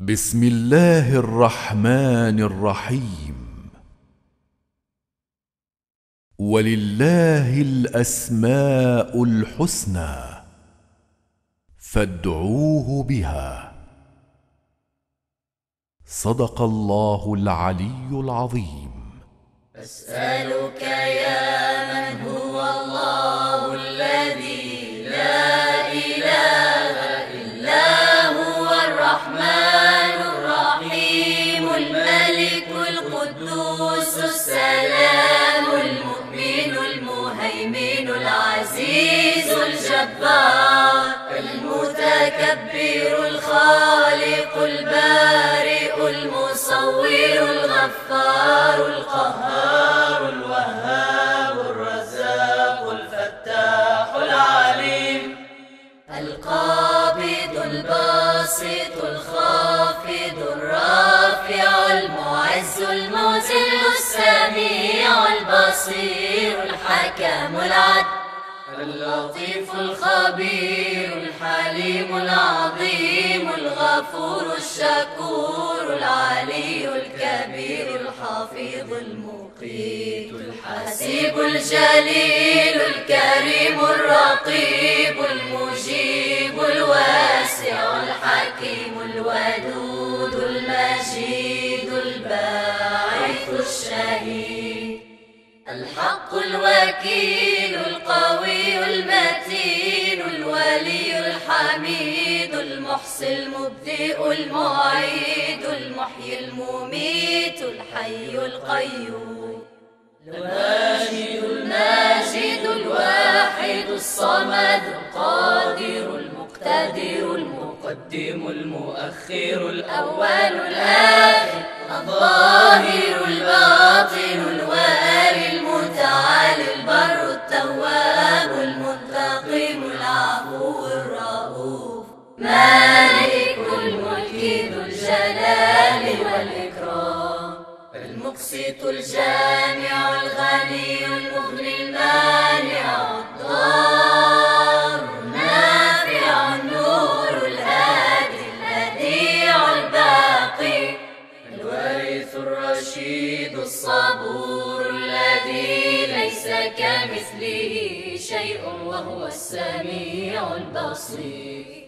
بسم الله الرحمن الرحيم ولله الاسماء الحسنى فادعوه بها صدق الله العلي العظيم اسالك القدوس السلام المؤمن المهيمن العزيز الجبار المتكبر الخالق البارئ المصور الغفار القهار الوهاب الرزاق الفتاح العليم القابض الباسط الخافض الرافع المعز المعز المذل السميع البصير الحكم العدل. اللطيف الخبير الحليم العظيم الغفور الشكور العلي الكبير الحفيظ المقيت الحسيب الجليل الكريم الرقيب المجيب الشهيد الحق الوكيل القوي المتين الولي الحميد المحصي المبدئ المعيد المحيي المميت الحي القيوم. الماجد الماجد الواحد الصمد القادر المقتدر المقدم المؤخر الأول الآخر المقسط الجامع الغني المغني المانع الضار نافع النور الهادي البديع الباقي. الوارث الرشيد الصبور الذي ليس كمثله شيء وهو السميع البصير.